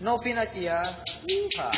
No Pinatia. Uhá.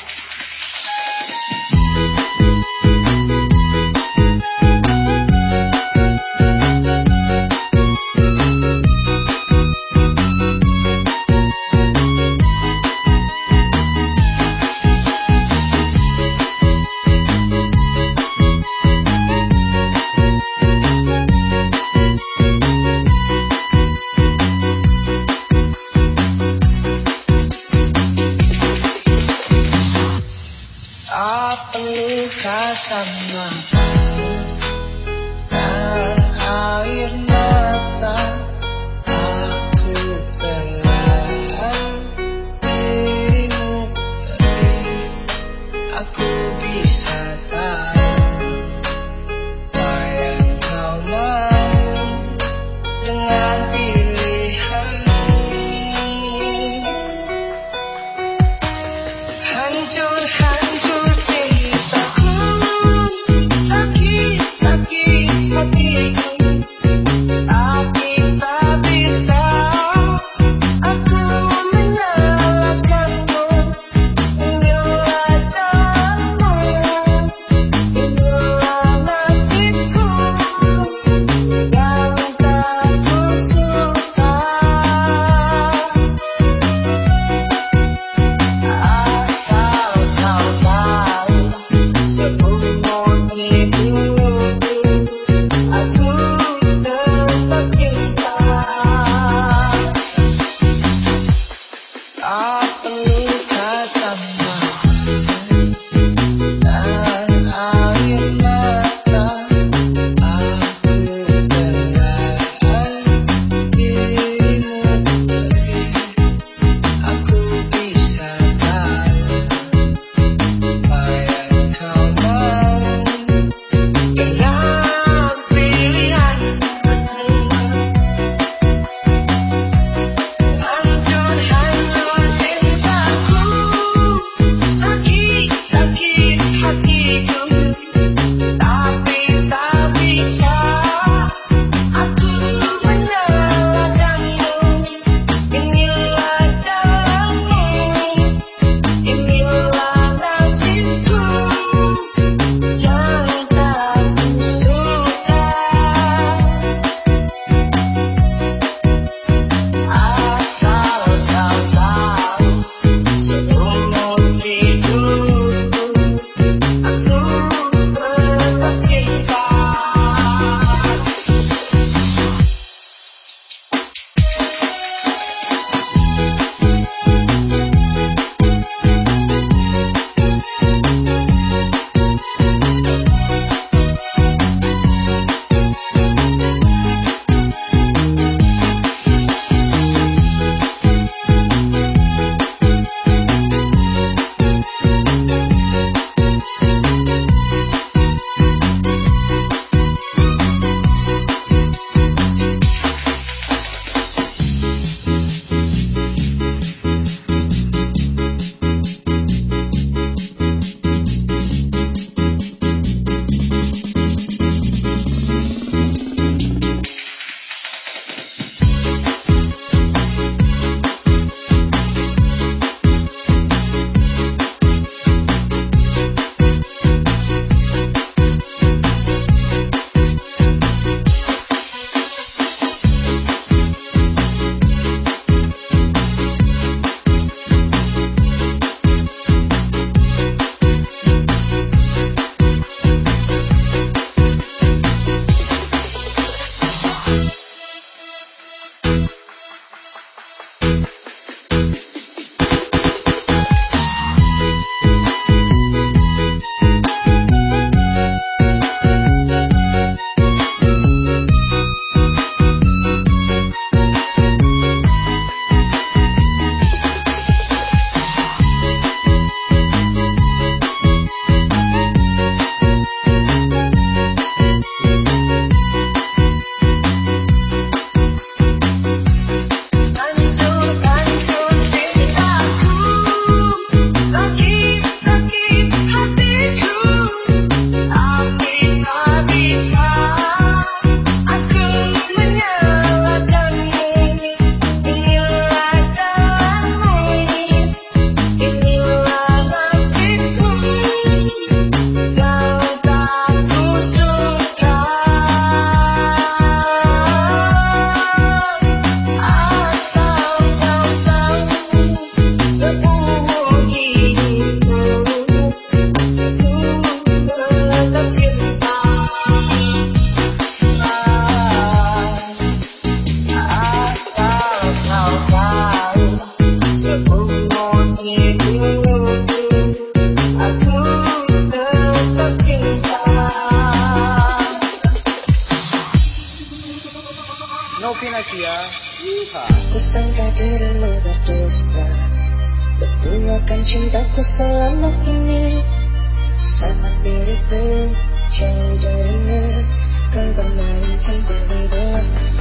Novi Nasia. Aku sangka dirimu berdusta Berpunyakan cintaku selama ini. Saat diriku jauh darimu Kau bermain sampai di